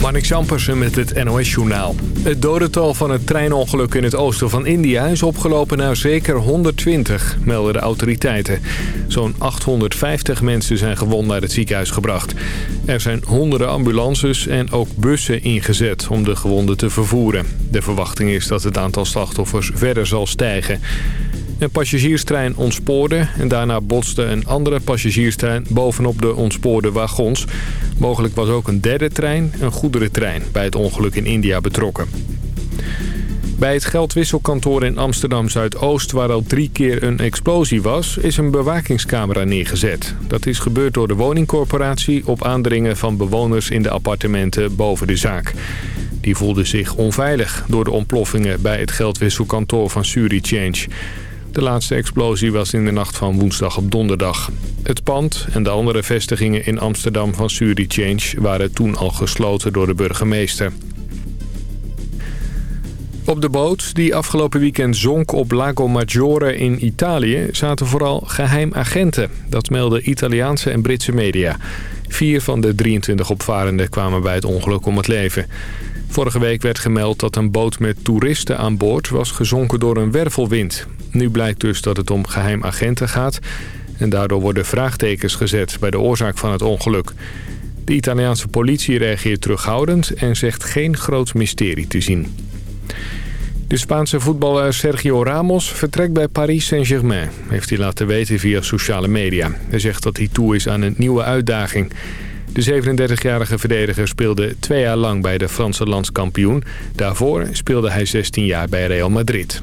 Marnik Zampersen met het NOS-journaal. Het dodental van het treinongeluk in het oosten van India is opgelopen naar zeker 120, melden de autoriteiten. Zo'n 850 mensen zijn gewond naar het ziekenhuis gebracht. Er zijn honderden ambulances en ook bussen ingezet om de gewonden te vervoeren. De verwachting is dat het aantal slachtoffers verder zal stijgen. Een passagierstrein ontspoorde en daarna botste een andere passagierstrein bovenop de ontspoorde wagons. Mogelijk was ook een derde trein, een goederentrein, bij het ongeluk in India betrokken. Bij het geldwisselkantoor in Amsterdam-Zuidoost, waar al drie keer een explosie was, is een bewakingscamera neergezet. Dat is gebeurd door de woningcorporatie op aandringen van bewoners in de appartementen boven de zaak. Die voelden zich onveilig door de ontploffingen bij het geldwisselkantoor van Surichange. De laatste explosie was in de nacht van woensdag op donderdag. Het pand en de andere vestigingen in Amsterdam van Surichange waren toen al gesloten door de burgemeester. Op de boot die afgelopen weekend zonk op Lago Maggiore in Italië... zaten vooral geheimagenten. Dat melden Italiaanse en Britse media. Vier van de 23 opvarenden kwamen bij het ongeluk om het leven. Vorige week werd gemeld dat een boot met toeristen aan boord was gezonken door een wervelwind. Nu blijkt dus dat het om geheimagenten gaat... en daardoor worden vraagtekens gezet bij de oorzaak van het ongeluk. De Italiaanse politie reageert terughoudend en zegt geen groot mysterie te zien. De Spaanse voetballer Sergio Ramos vertrekt bij Paris Saint-Germain... heeft hij laten weten via sociale media. Hij zegt dat hij toe is aan een nieuwe uitdaging... De 37-jarige verdediger speelde twee jaar lang bij de Franse landskampioen. Daarvoor speelde hij 16 jaar bij Real Madrid.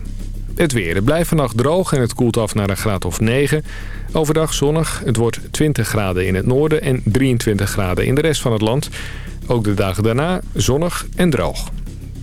Het weer. Blijft vannacht droog en het koelt af naar een graad of 9. Overdag zonnig. Het wordt 20 graden in het noorden en 23 graden in de rest van het land. Ook de dagen daarna zonnig en droog.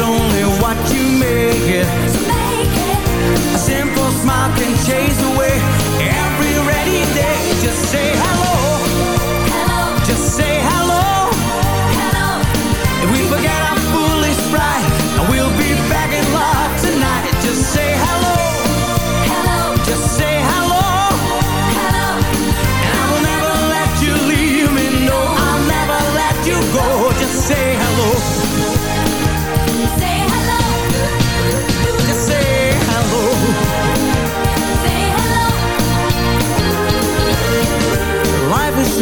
only what you make it. So make it. A simple smile can chase away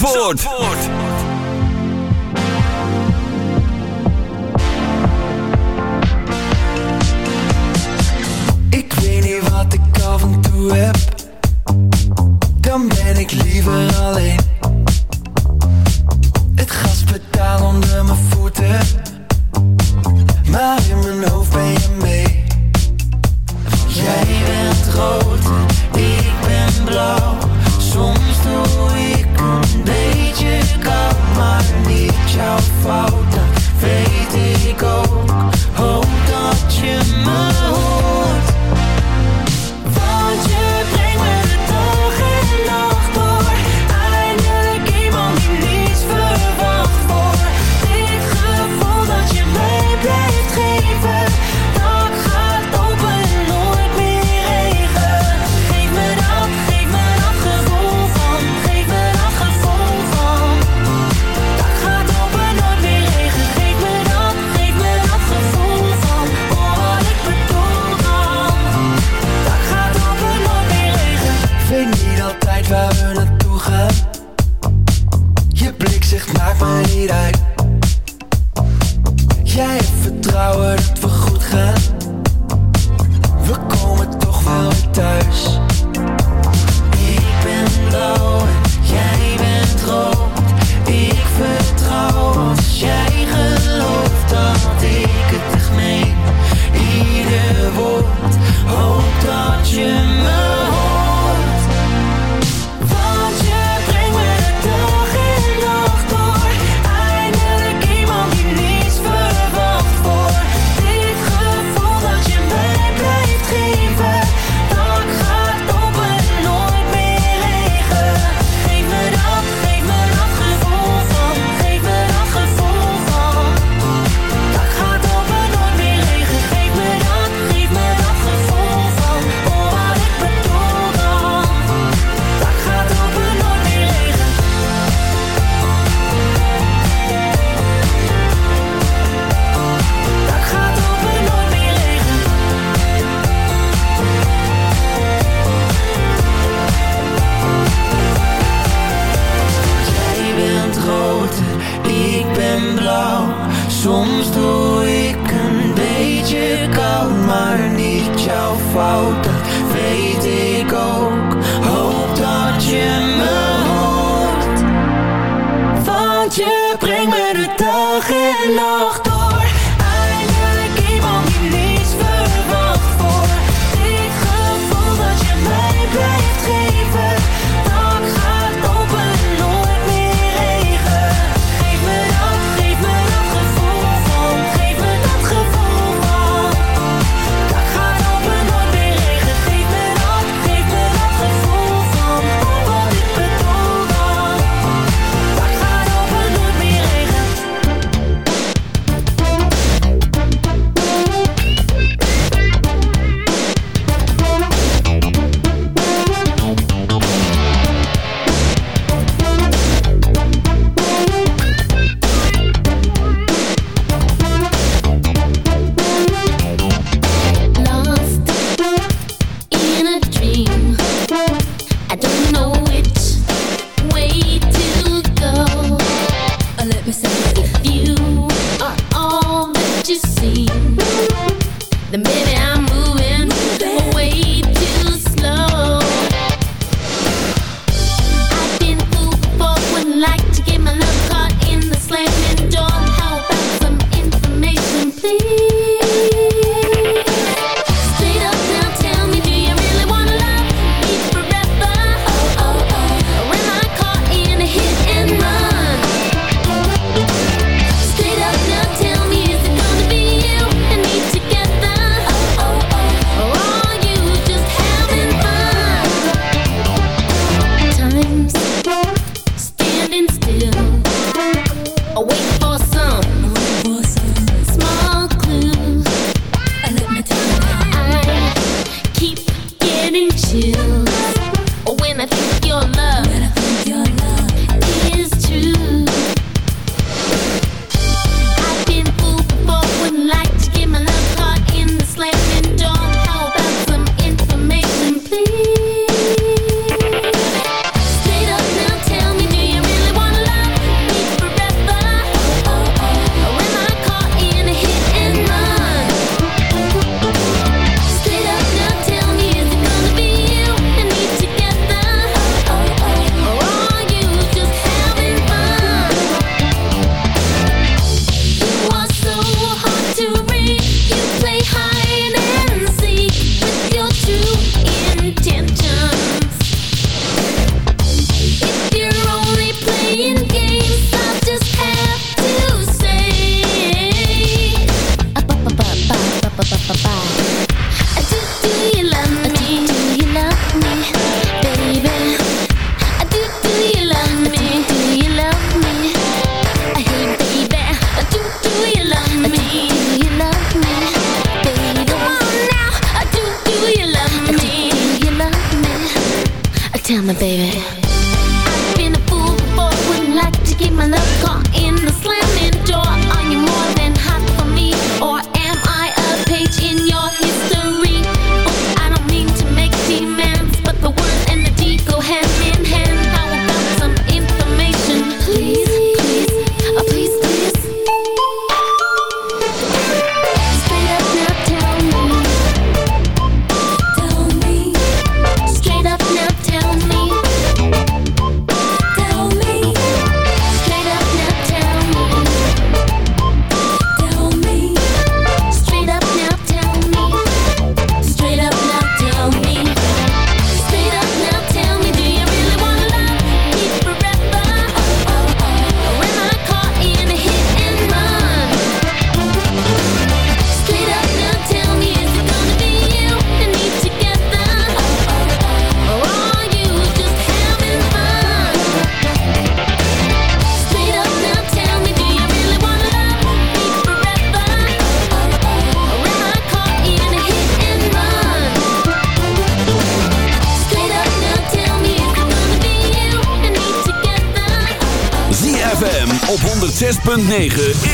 Zandvoort. 106.9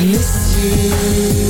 More than words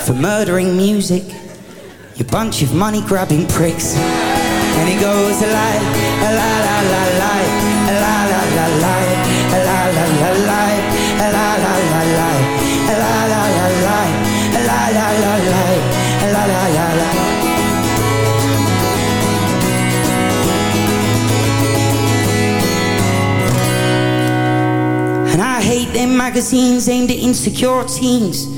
for murdering music. You bunch of money grabbing pricks. And he goes a lie, a la la la la, a la la la la, a la la la a la la la la, la la la la, a la la la la, a la la la la. And I hate them magazines aimed at insecure teens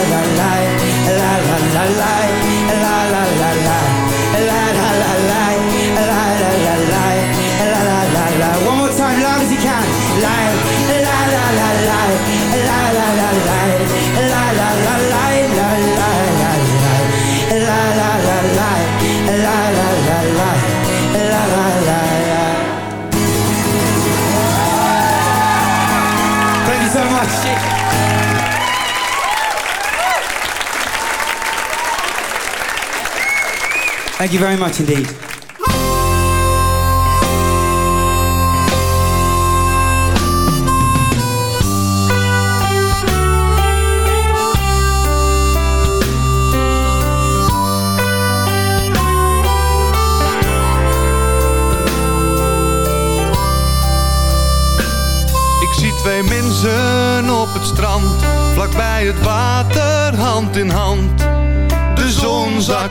Thank you very much indeed. Twee mensen op het strand, vlakbij het water, hand in hand. De zon zakt, ze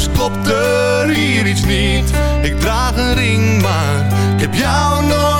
ergens klopt er hier iets niet. Ik draag een ring, maar ik heb jou nog.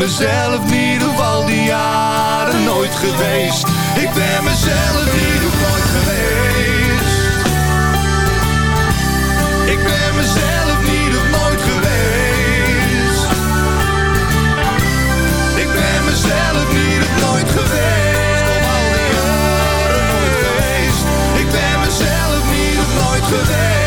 mezelf niet of al die jaren nooit geweest. Ik ben mezelf niet of nooit geweest. Ik ben mezelf niet of nooit geweest. Ik ben mezelf niet of nooit geweest. Al nooit geweest. Ik ben mezelf niet of nooit geweest.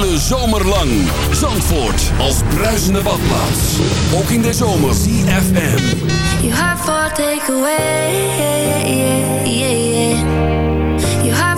hele zomer lang. Zandvoort als bruisende badplaats. Ook in de zomer. CFM. You have for takeaway. Yeah, yeah, yeah, yeah. You have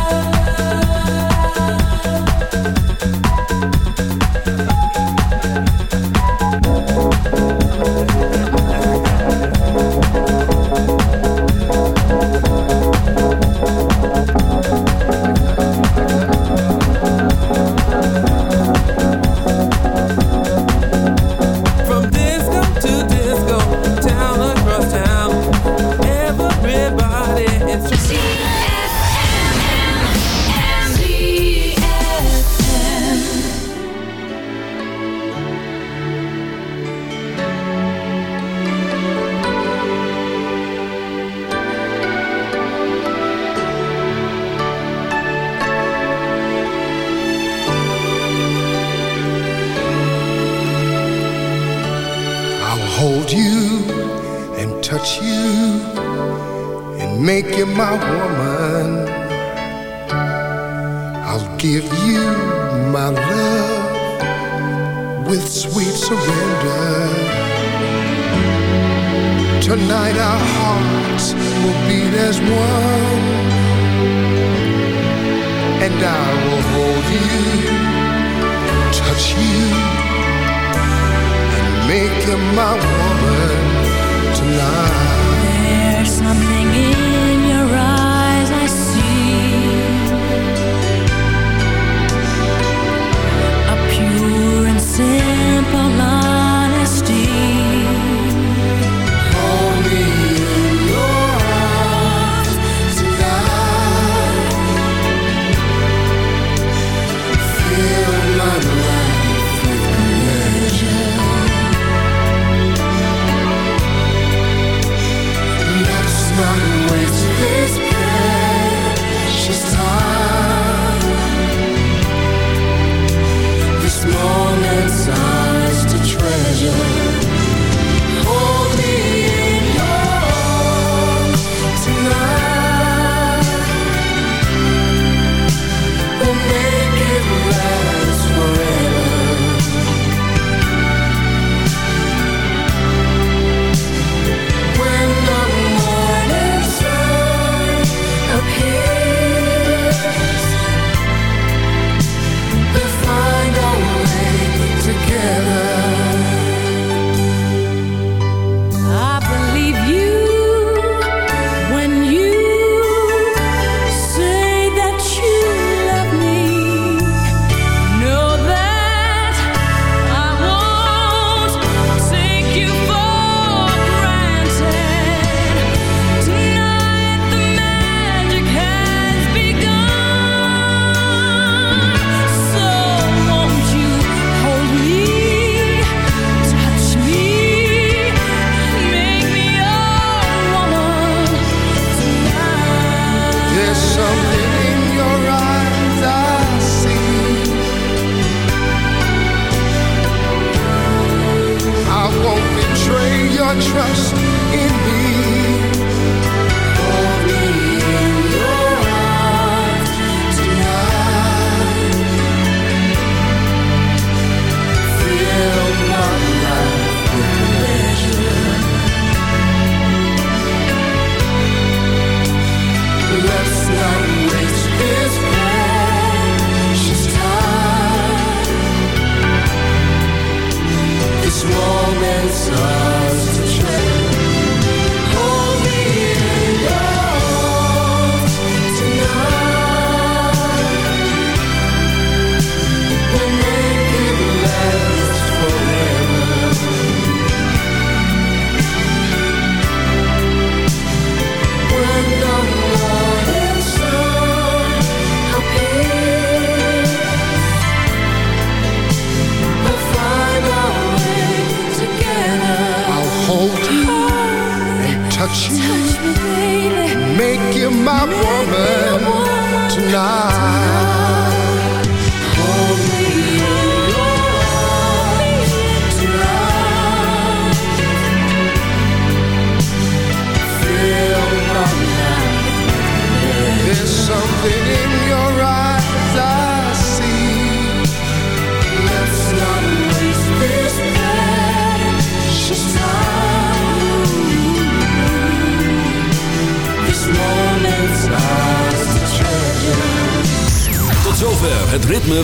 trust.